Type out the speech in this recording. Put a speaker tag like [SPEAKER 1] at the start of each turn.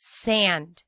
[SPEAKER 1] sand.